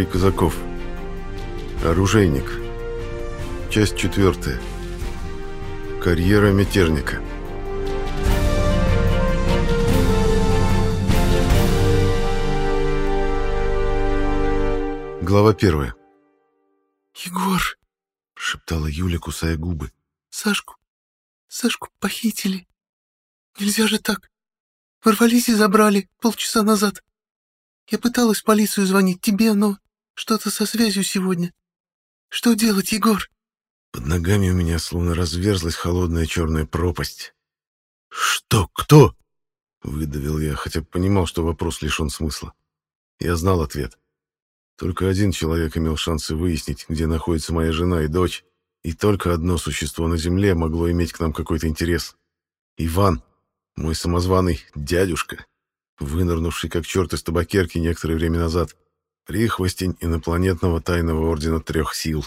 Дмитрий Казаков. Оружейник. Часть четвертая. Карьера мятежника. Глава первая. «Егор!» — шептала Юля, кусая губы. «Сашку! Сашку похитили! Нельзя же так! Ворвались и забрали полчаса назад. Я пыталась в полицию звонить тебе, но что-то со связью сегодня. Что делать, Егор?» Под ногами у меня словно разверзлась холодная черная пропасть. «Что? Кто?» — выдавил я, хотя понимал, что вопрос лишен смысла. Я знал ответ. Только один человек имел шансы выяснить, где находится моя жена и дочь, и только одно существо на земле могло иметь к нам какой-то интерес. Иван, мой самозваный дядюшка, вынырнувший как черт из табакерки некоторое время назад, прихвостень инопланетного тайного ордена трех сил.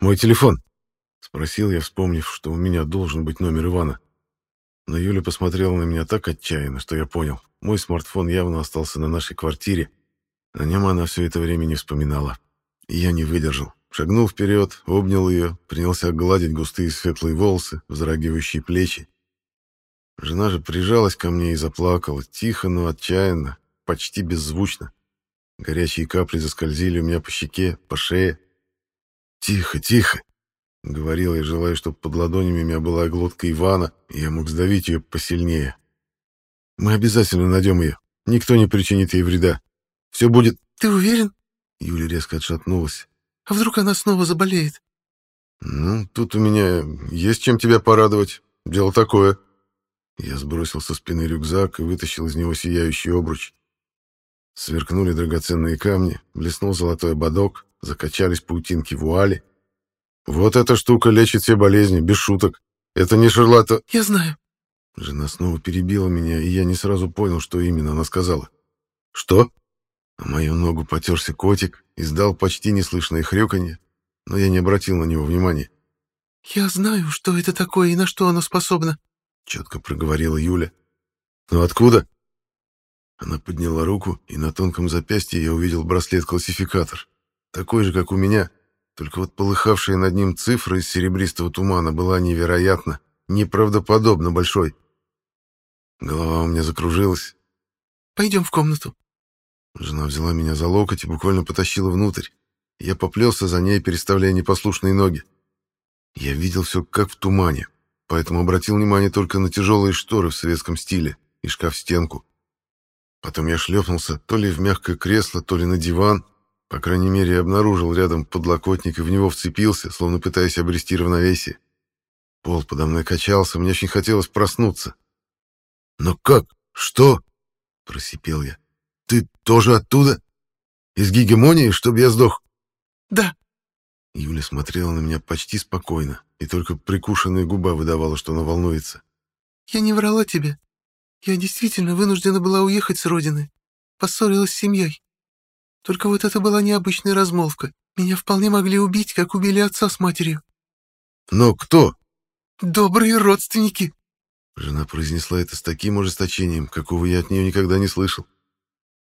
«Мой телефон?» — спросил я, вспомнив, что у меня должен быть номер Ивана. Но Юля посмотрела на меня так отчаянно, что я понял. Мой смартфон явно остался на нашей квартире, о нем она все это время не вспоминала. И я не выдержал. Шагнул вперед, обнял ее, принялся гладить густые светлые волосы, вздрагивающие плечи. Жена же прижалась ко мне и заплакала, тихо, но отчаянно, почти беззвучно. Горячие капли заскользили у меня по щеке, по шее. «Тихо, тихо!» — говорил я, желая, чтобы под ладонями у меня была глотка Ивана, и я мог сдавить ее посильнее. «Мы обязательно найдем ее. Никто не причинит ей вреда. Все будет...» «Ты уверен?» Юля резко отшатнулась. «А вдруг она снова заболеет?» «Ну, тут у меня есть чем тебя порадовать. Дело такое». Я сбросил со спины рюкзак и вытащил из него сияющий обруч. Сверкнули драгоценные камни, блеснул золотой ободок, закачались паутинки вуали. «Вот эта штука лечит все болезни, без шуток. Это не шарлата...» «Я знаю». Жена снова перебила меня, и я не сразу понял, что именно она сказала. «Что?» На мою ногу потерся котик, издал почти неслышное хрюканье, но я не обратил на него внимания. «Я знаю, что это такое и на что оно способно», — четко проговорила Юля. «Но откуда?» Она подняла руку, и на тонком запястье я увидел браслет-классификатор. Такой же, как у меня, только вот полыхавшая над ним цифра из серебристого тумана была невероятно, неправдоподобно большой. Голова у меня закружилась. «Пойдем в комнату», Жена взяла меня за локоть и буквально потащила внутрь. Я поплелся за ней, переставляя непослушные ноги. Я видел все как в тумане, поэтому обратил внимание только на тяжелые шторы в советском стиле и шкаф-стенку. Потом я шлепнулся то ли в мягкое кресло, то ли на диван. По крайней мере, я обнаружил рядом подлокотник и в него вцепился, словно пытаясь обрести равновесие. Пол подо мной качался, мне очень хотелось проснуться. «Но как? Что?» — просипел я. Ты тоже оттуда? Из гегемонии, чтобы я сдох? Да. Юля смотрела на меня почти спокойно, и только прикушенная губа выдавала, что она волнуется. Я не врала тебе. Я действительно вынуждена была уехать с родины. Поссорилась с семьей. Только вот это была необычная размолвка. Меня вполне могли убить, как убили отца с матерью. Но кто? Добрые родственники. Жена произнесла это с таким ожесточением, какого я от нее никогда не слышал.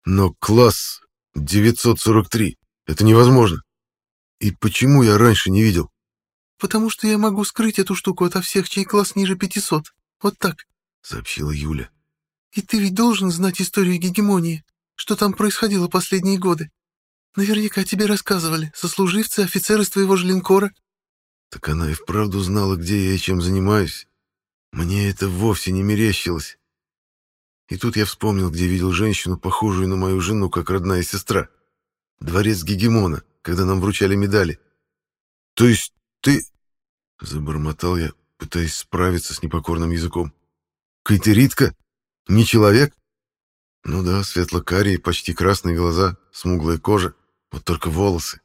Но класс 943 — это невозможно. И почему я раньше не видел? Потому что я могу скрыть эту штуку ото всех, чей класс ниже 500. Вот так, — сообщила Юля. И ты ведь должен знать историю гегемонии, что там происходило последние годы. Наверняка тебе рассказывали, сослуживцы, офицеры с твоего же линкора. Так она и вправду знала, где я и чем занимаюсь. Мне это вовсе не мерещилось. И тут я вспомнил, где видел женщину, похожую на мою жену, как родная сестра. Дворец Гегемона, когда нам вручали медали. «То есть ты...» — забормотал я, пытаясь справиться с непокорным языком. «Кайтеритка? Не человек?» «Ну да, светло-карие, почти красные глаза, смуглая кожа, вот только волосы.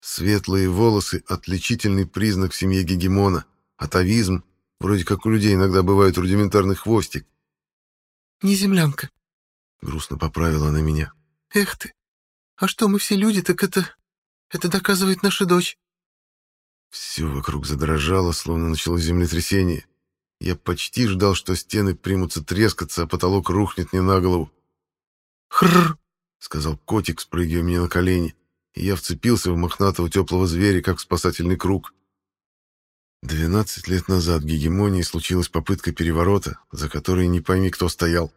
Светлые волосы — отличительный признак в семье Гегемона, атовизм, вроде как у людей иногда бывает рудиментарный хвостик. Не землянка. Грустно поправила она меня. Эх ты. А что мы все люди, так это... Это доказывает наша дочь. Все вокруг задрожало, словно началось землетрясение. Я почти ждал, что стены примутся трескаться, а потолок рухнет мне на голову. Хрррр. — сказал котик, спрыгивая мне на колени, и я вцепился в мохнатого теплого зверя, как в спасательный круг. Двенадцать лет назад в Гегемонии случилась попытка переворота, за которой не пойми, кто стоял.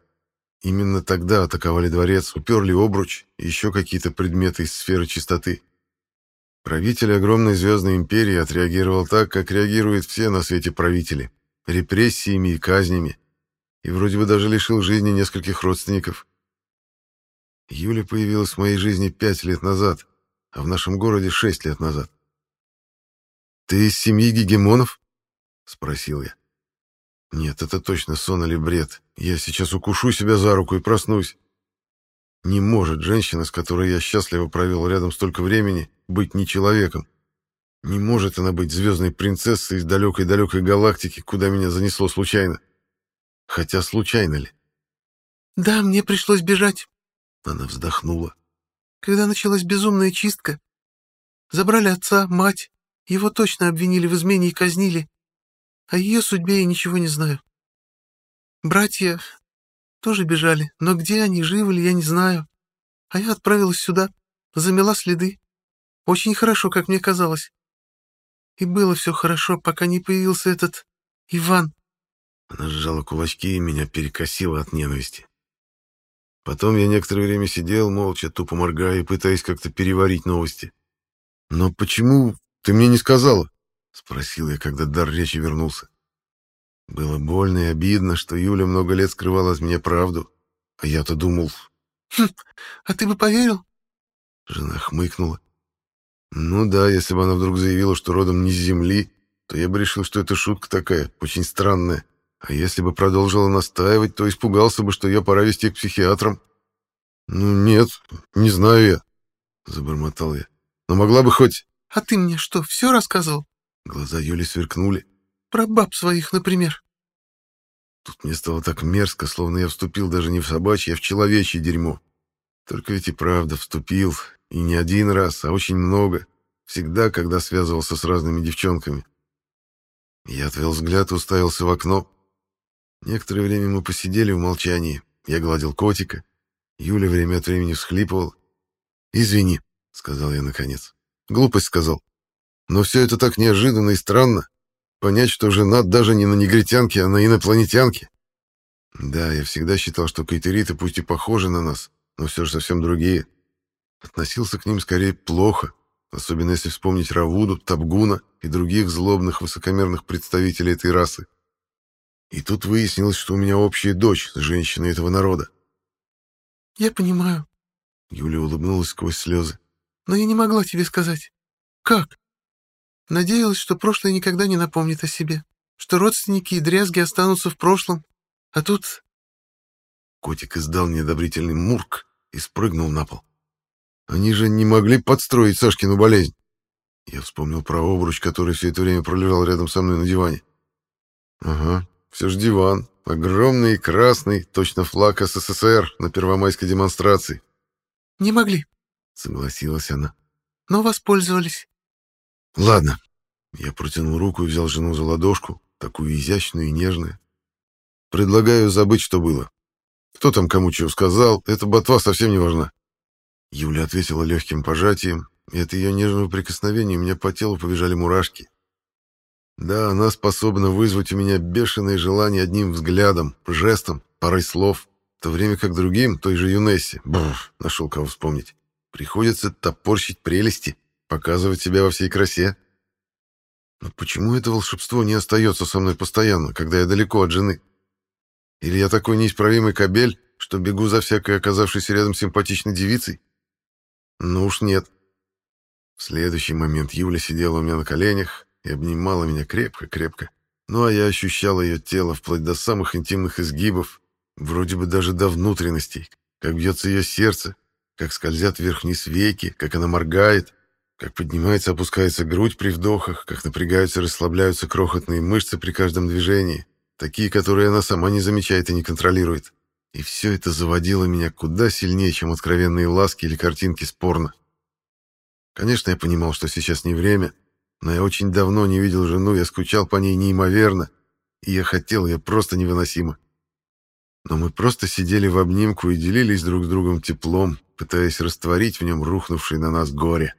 Именно тогда атаковали дворец, уперли обруч и еще какие-то предметы из сферы чистоты. Правитель огромной звездной империи отреагировал так, как реагируют все на свете правители — репрессиями и казнями, и вроде бы даже лишил жизни нескольких родственников. Юля появилась в моей жизни пять лет назад, а в нашем городе шесть лет назад. «Ты из семьи гегемонов?» — спросил я. «Нет, это точно сон или бред. Я сейчас укушу себя за руку и проснусь. Не может женщина, с которой я счастливо провел рядом столько времени, быть не человеком. Не может она быть звездной принцессой из далекой-далекой галактики, куда меня занесло случайно. Хотя случайно ли? «Да, мне пришлось бежать», — она вздохнула. «Когда началась безумная чистка, забрали отца, мать, его точно обвинили в измене и казнили. О ее судьбе я ничего не знаю. Братья тоже бежали, но где они, живы ли, я не знаю. А я отправилась сюда, замела следы. Очень хорошо, как мне казалось. И было все хорошо, пока не появился этот Иван. Она сжала кулачки и меня перекосила от ненависти. Потом я некоторое время сидел, молча, тупо моргая пытаясь как-то переварить новости. «Но почему ты мне не сказала?» — спросил я, когда дар речи вернулся. Было больно и обидно, что Юля много лет скрывала от меня правду, а я-то думал... «Хм, а ты бы поверил?» Жена хмыкнула. «Ну да, если бы она вдруг заявила, что родом не с земли, то я бы решил, что это шутка такая, очень странная. А если бы продолжила настаивать, то испугался бы, что ее пора вести к психиатрам». «Ну нет, не знаю я», — забормотал я. «Но могла бы хоть...» «А ты мне что, все рассказывал?» Глаза Юли сверкнули. «Про баб своих, например». Тут мне стало так мерзко, словно я вступил даже не в собачье, а в человечье дерьмо. Только ведь и правда вступил, и не один раз, а очень много. Всегда, когда связывался с разными девчонками. Я отвел взгляд и уставился в окно. Некоторое время мы посидели в молчании. Я гладил котика. Юля время от времени всхлипывал. «Извини», — сказал я наконец. Глупость сказал. Но все это так неожиданно и странно. Понять, что женат даже не на негритянке, а на инопланетянке. Да, я всегда считал, что кайтериты пусть и похожи на нас, но все же совсем другие. Относился к ним скорее плохо, особенно если вспомнить Равуду, Табгуна и других злобных высокомерных представителей этой расы. И тут выяснилось, что у меня общая дочь с женщиной этого народа. «Я понимаю», — Юля улыбнулась сквозь слезы. Но я не могла тебе сказать. Как? Надеялась, что прошлое никогда не напомнит о себе, что родственники и дрязги останутся в прошлом. А тут... Котик издал неодобрительный мурк и спрыгнул на пол. Они же не могли подстроить Сашкину болезнь. Я вспомнил про обруч, который все это время пролежал рядом со мной на диване. Ага, все же диван. Огромный и красный, точно флаг СССР на первомайской демонстрации. Не могли, согласилась она. Но воспользовались. Ладно. Я протянул руку и взял жену за ладошку, такую изящную и нежную. Предлагаю забыть, что было. Кто там кому чего сказал, эта ботва совсем не важна. Юля ответила легким пожатием, и от ее нежного прикосновения у меня по телу побежали мурашки. Да, она способна вызвать у меня бешеное желание одним взглядом, жестом, парой слов, в то время как другим, той же Юнессе, бррр, нашел кого вспомнить, Приходится топорщить прелести, показывать себя во всей красе. Но почему это волшебство не остается со мной постоянно, когда я далеко от жены? Или я такой неисправимый кобель, что бегу за всякой оказавшейся рядом симпатичной девицей? Ну уж нет. В следующий момент Юля сидела у меня на коленях и обнимала меня крепко-крепко. Ну а я ощущал ее тело вплоть до самых интимных изгибов, вроде бы даже до внутренностей, как бьется ее сердце, как скользят вверх-вниз веки, как она моргает, как поднимается опускается грудь при вдохах, как напрягаются расслабляются крохотные мышцы при каждом движении, такие, которые она сама не замечает и не контролирует. И все это заводило меня куда сильнее, чем откровенные ласки или картинки спорно. Конечно, я понимал, что сейчас не время, но я очень давно не видел жену, я скучал по ней неимоверно, и я хотел ее просто невыносимо. Но мы просто сидели в обнимку и делились друг с другом теплом, пытаясь растворить в нем рухнувшее на нас горе.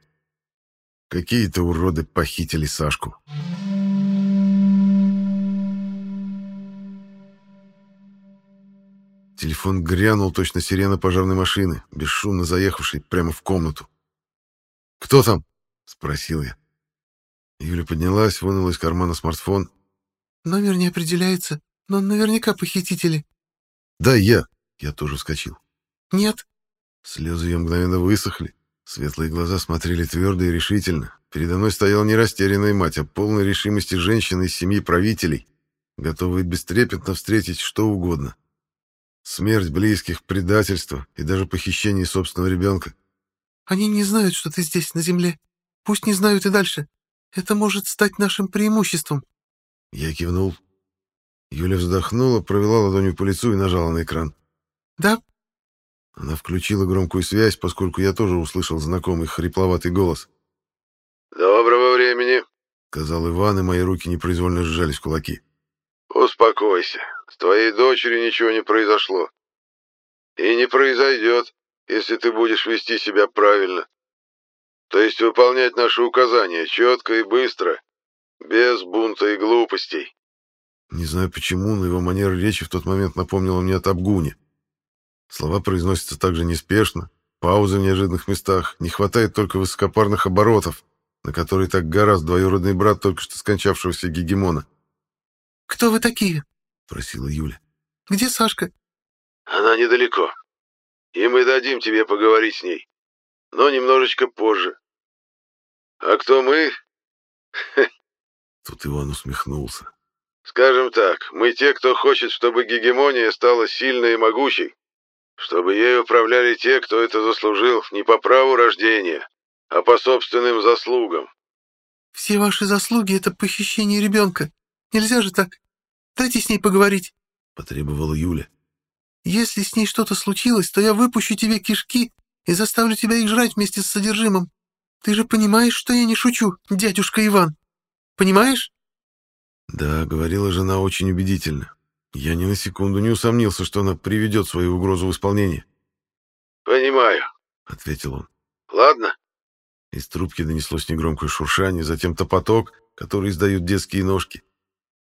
Какие-то уроды похитили Сашку. Телефон грянул точно сирена пожарной машины, бесшумно заехавшей прямо в комнату. «Кто там?» — спросил я. Юля поднялась, вынула из кармана смартфон. «Номер не определяется, но наверняка похитители». «Да, я». Я тоже вскочил. «Нет». Слезы ее мгновенно высохли. Светлые глаза смотрели твердо и решительно. Передо мной стояла не растерянная мать, а полная решимости женщины из семьи правителей, готовая бестрепетно встретить что угодно. Смерть близких, предательство и даже похищение собственного ребенка. «Они не знают, что ты здесь, на земле. Пусть не знают и дальше. Это может стать нашим преимуществом». Я кивнул. Юля вздохнула, провела ладонью по лицу и нажала на экран. «Да?» Она включила громкую связь, поскольку я тоже услышал знакомый хрипловатый голос. «Доброго времени», — сказал Иван, и мои руки непроизвольно сжались в кулаки. «Успокойся. С твоей дочерью ничего не произошло. И не произойдет, если ты будешь вести себя правильно. То есть выполнять наши указания четко и быстро, без бунта и глупостей». Не знаю почему, но его манера речи в тот момент напомнила мне о Табгуне. Слова произносятся также неспешно, паузы в неожиданных местах, не хватает только высокопарных оборотов, на которые так гораздо двоюродный брат только что скончавшегося гегемона. «Кто вы такие?» — просила Юля. «Где Сашка?» «Она недалеко, и мы дадим тебе поговорить с ней, но немножечко позже. А кто мы?» Тут Иван усмехнулся. «Скажем так, мы те, кто хочет, чтобы гегемония стала сильной и могучей, чтобы ею управляли те, кто это заслужил не по праву рождения, а по собственным заслугам». «Все ваши заслуги — это похищение ребенка. Нельзя же так. Дайте с ней поговорить», — потребовала Юля. «Если с ней что-то случилось, то я выпущу тебе кишки и заставлю тебя их жрать вместе с содержимым. Ты же понимаешь, что я не шучу, дядюшка Иван? Понимаешь?» Да, говорила жена очень убедительно. Я ни на секунду не усомнился, что она приведет свою угрозу в исполнение. «Понимаю», — ответил он. «Ладно». Из трубки донеслось негромкое шуршание, затем топоток, который издают детские ножки.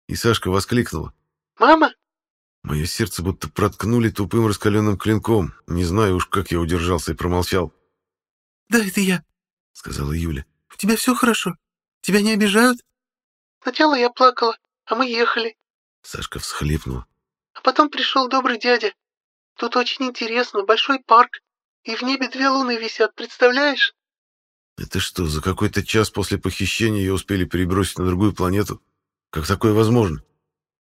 И Сашка воскликнула. «Мама!» Мое сердце будто проткнули тупым раскаленным клинком. Не знаю уж, как я удержался и промолчал. «Да, это я», — сказала Юля. «У тебя все хорошо? Тебя не обижают?» «Сначала я плакала, а мы ехали». Сашка всхлипнула. «А потом пришел добрый дядя. Тут очень интересно, большой парк, и в небе две луны висят, представляешь?» «Это что, за какой-то час после похищения ее успели перебросить на другую планету? Как такое возможно?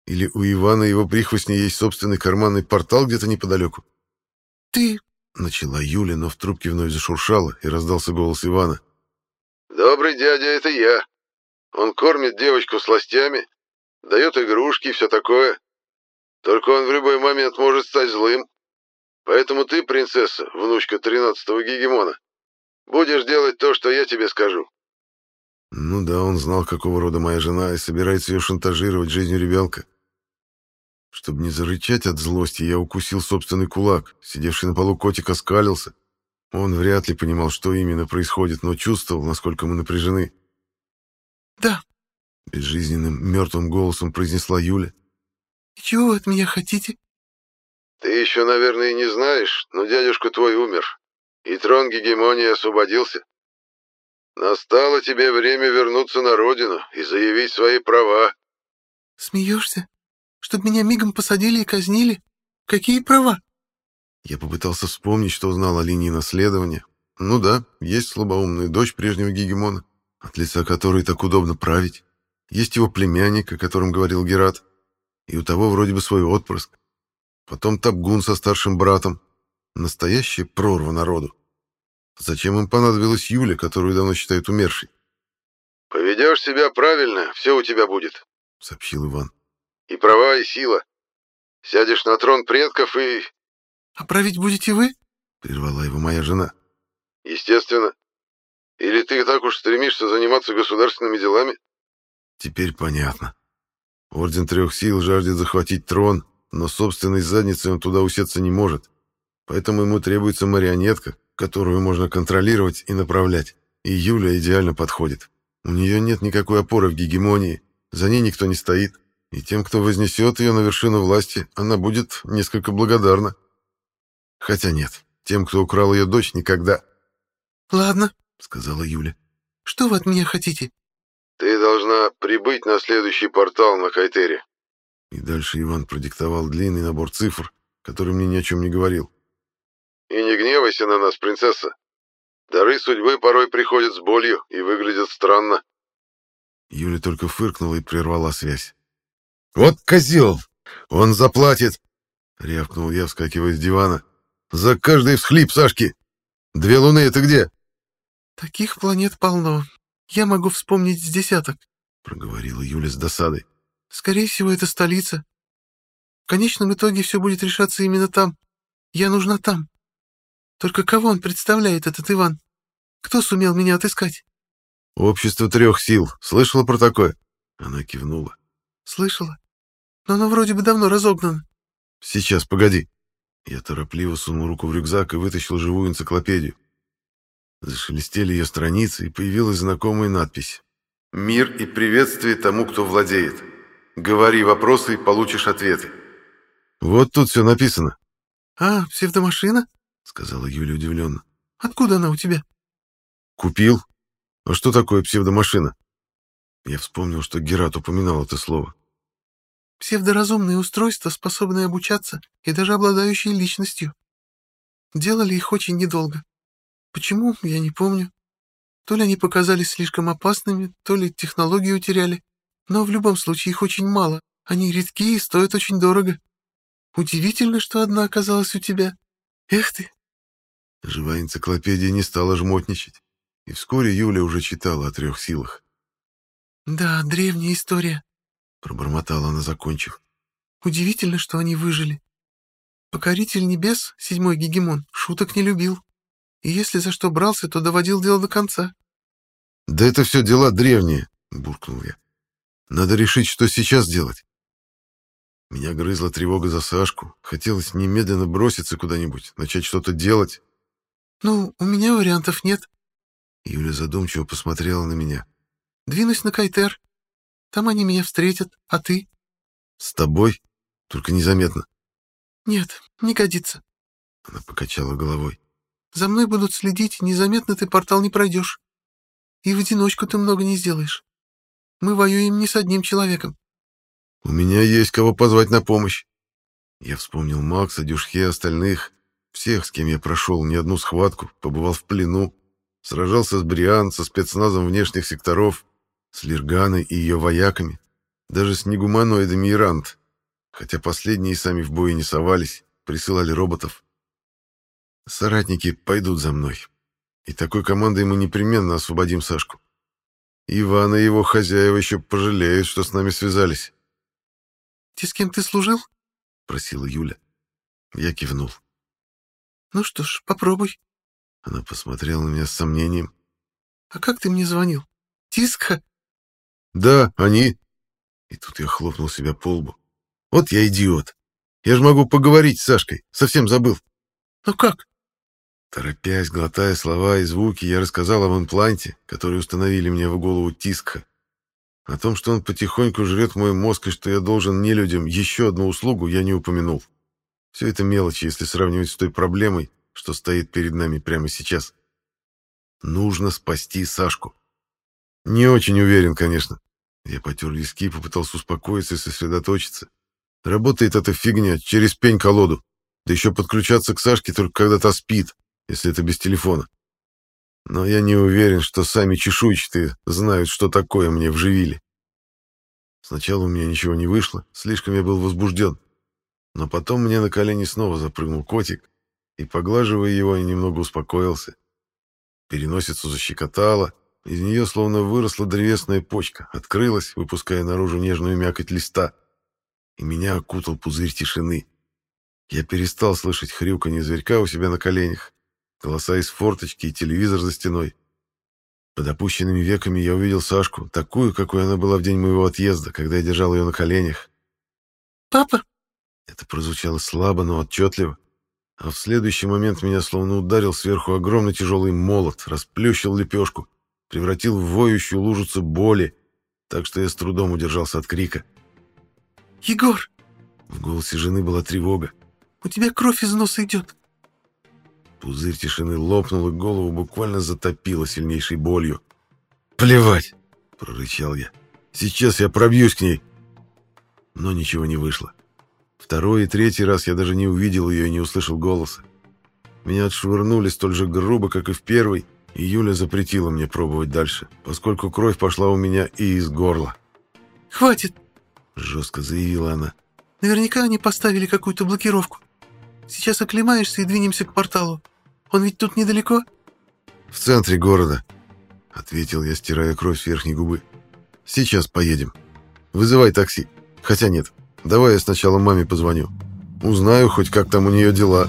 Или у Ивана и его прихвостни есть собственный карманный портал где-то неподалеку?» «Ты...» — начала Юля, но в трубке вновь зашуршала, и раздался голос Ивана. «Добрый дядя, это я. Он кормит девочку сластями, дает игрушки и все такое. Только он в любой момент может стать злым. Поэтому ты, принцесса, внучка тринадцатого гегемона, будешь делать то, что я тебе скажу». Ну да, он знал, какого рода моя жена, и собирается ее шантажировать жизнью ребенка. Чтобы не зарычать от злости, я укусил собственный кулак. Сидевший на полу котик оскалился. Он вряд ли понимал, что именно происходит, но чувствовал, насколько мы напряжены. «Да», — безжизненным, мертвым голосом произнесла Юля. «И чего вы от меня хотите?» «Ты еще, наверное, не знаешь, но дядюшка твой умер, и трон гегемонии освободился. Настало тебе время вернуться на родину и заявить свои права». «Смеешься? Чтоб меня мигом посадили и казнили? Какие права?» Я попытался вспомнить, что узнал о линии наследования. Ну да, есть слабоумная дочь прежнего гегемона, от лица которой так удобно править. Есть его племянник, о котором говорил Герат, и у того вроде бы свой отпрыск. Потом Табгун со старшим братом. Настоящая прорва народу. Зачем им понадобилась Юля, которую давно считают умершей? «Поведешь себя правильно, все у тебя будет», — сообщил Иван. «И права, и сила. Сядешь на трон предков и...» «А править будете вы?» — прервала его моя жена. «Естественно. Или ты так уж стремишься заниматься государственными делами?» Теперь понятно. Орден Трех Сил жаждет захватить трон, но собственной задницей он туда усеться не может. Поэтому ему требуется марионетка, которую можно контролировать и направлять. И Юля идеально подходит. У нее нет никакой опоры в гегемонии, за ней никто не стоит, и тем, кто вознесет ее на вершину власти, она будет несколько благодарна. Хотя нет, тем, кто украл ее дочь, никогда. «Ладно», — сказала Юля. «Что вы от меня хотите?» «Ты должна прибыть на следующий портал на Кайтере». И дальше Иван продиктовал длинный набор цифр, который мне ни о чем не говорил. «И не гневайся на нас, принцесса. Дары судьбы порой приходят с болью и выглядят странно». Юля только фыркнула и прервала связь. «Вот козел! Он заплатит!» — рявкнул я, вскакивая с дивана. «За каждый всхлип Сашки! Две луны — это где?» «Таких планет полно. Я могу вспомнить с десяток», — проговорила Юля с досадой. «Скорее всего, это столица. В конечном итоге все будет решаться именно там. Я нужна там. Только кого он представляет, этот Иван? Кто сумел меня отыскать?» «Общество трех сил. Слышала про такое?» Она кивнула. «Слышала. Но оно вроде бы давно разогнано». «Сейчас, погоди». Я торопливо сунул руку в рюкзак и вытащил живую энциклопедию. Зашелестели ее страницы, и появилась знакомая надпись. «Мир и приветствие тому, кто владеет. Говори вопросы и получишь ответы». Вот тут все написано. «А, псевдомашина?» — сказала Юля удивленно. «Откуда она у тебя?» «Купил. А что такое псевдомашина?» Я вспомнил, что Герат упоминал это слово. «Псевдоразумные устройства, способные обучаться и даже обладающие личностью. Делали их очень недолго. Почему, я не помню. То ли они показались слишком опасными, то ли технологии утеряли. Но в любом случае их очень мало. Они редки и стоят очень дорого. Удивительно, что одна оказалась у тебя. Эх ты!» Живая энциклопедия не стала жмотничать, и вскоре Юля уже читала о трех силах. «Да, древняя история», — пробормотала она, закончив. «Удивительно, что они выжили. Покоритель небес, седьмой гегемон, шуток не любил и если за что брался, то доводил дело до конца. «Да это все дела древние», — буркнул я. «Надо решить, что сейчас делать». Меня грызла тревога за Сашку. Хотелось немедленно броситься куда-нибудь, начать что-то делать. «Ну, у меня вариантов нет». Юля задумчиво посмотрела на меня. «Двинусь на Кайтер. Там они меня встретят. А ты?» «С тобой? Только незаметно». «Нет, не годится». Она покачала головой. За мной будут следить, незаметно ты портал не пройдешь. И в одиночку ты много не сделаешь. Мы воюем не с одним человеком. У меня есть кого позвать на помощь. Я вспомнил Макса, Дюшхе, остальных, всех, с кем я прошел не одну схватку, побывал в плену, сражался с Бриан, со спецназом внешних секторов, с Лирганой и ее вояками, даже с негуманоидами Ирант, хотя последние сами в бой не совались, присылали роботов. Соратники пойдут за мной. И такой командой мы непременно освободим Сашку. Иван и его хозяева еще пожалеют, что с нами связались. — Ты с кем ты служил? — просила Юля. Я кивнул. — Ну что ж, попробуй. Она посмотрела на меня с сомнением. — А как ты мне звонил? Тиска? — Да, они. И тут я хлопнул себя по лбу. Вот я идиот. Я же могу поговорить с Сашкой. Совсем забыл. — Ну как? Торопясь, глотая слова и звуки, я рассказал об импланте, который установили мне в голову Тискха. О том, что он потихоньку жрет мой мозг и что я должен не людям еще одну услугу, я не упомянул. Все это мелочи, если сравнивать с той проблемой, что стоит перед нами прямо сейчас. Нужно спасти Сашку. Не очень уверен, конечно. Я потер виски, попытался успокоиться и сосредоточиться. Работает эта фигня через пень-колоду. Да еще подключаться к Сашке только когда та спит если это без телефона. Но я не уверен, что сами чешуйчатые знают, что такое мне вживили. Сначала у меня ничего не вышло, слишком я был возбужден. Но потом мне на колени снова запрыгнул котик, и, поглаживая его, я немного успокоился. Переносицу защекотало, из нее словно выросла древесная почка, открылась, выпуская наружу нежную мякоть листа, и меня окутал пузырь тишины. Я перестал слышать хрюканье зверька у себя на коленях, голоса из форточки и телевизор за стеной. Под опущенными веками я увидел Сашку, такую, какой она была в день моего отъезда, когда я держал ее на коленях. «Папа!» Это прозвучало слабо, но отчетливо. А в следующий момент меня словно ударил сверху огромный тяжелый молот, расплющил лепешку, превратил в воющую лужицу боли, так что я с трудом удержался от крика. «Егор!» В голосе жены была тревога. «У тебя кровь из носа идет!» Пузырь тишины лопнул, и голову буквально затопило сильнейшей болью. «Плевать!» — прорычал я. «Сейчас я пробьюсь к ней!» Но ничего не вышло. Второй и третий раз я даже не увидел ее и не услышал голоса. Меня отшвырнули столь же грубо, как и в первый, и Юля запретила мне пробовать дальше, поскольку кровь пошла у меня и из горла. «Хватит!» — жестко заявила она. «Наверняка они поставили какую-то блокировку. Сейчас оклемаешься и двинемся к порталу. Он ведь тут недалеко?» «В центре города», — ответил я, стирая кровь с верхней губы. «Сейчас поедем. Вызывай такси. Хотя нет, давай я сначала маме позвоню. Узнаю хоть, как там у нее дела».